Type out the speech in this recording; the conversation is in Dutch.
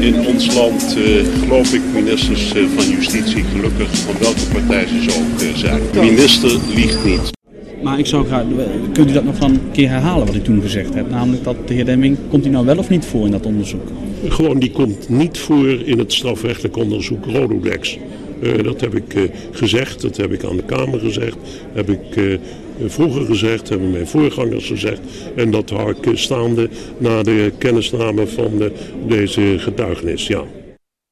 in ons land, uh, geloof ik, ministers uh, van justitie, gelukkig van welke partij ze zo ook uh, zijn. De minister liegt niet. Maar ik zou graag, kunt u dat nog een keer herhalen wat ik toen gezegd heb? Namelijk dat de heer Demming, komt hij nou wel of niet voor in dat onderzoek? Gewoon, die komt niet voor in het strafrechtelijk onderzoek Rododex. Uh, dat heb ik uh, gezegd, dat heb ik aan de Kamer gezegd, heb ik uh, vroeger gezegd, hebben mijn voorgangers gezegd. En dat hou ik staande na de kennisname van deze getuigenis, ja.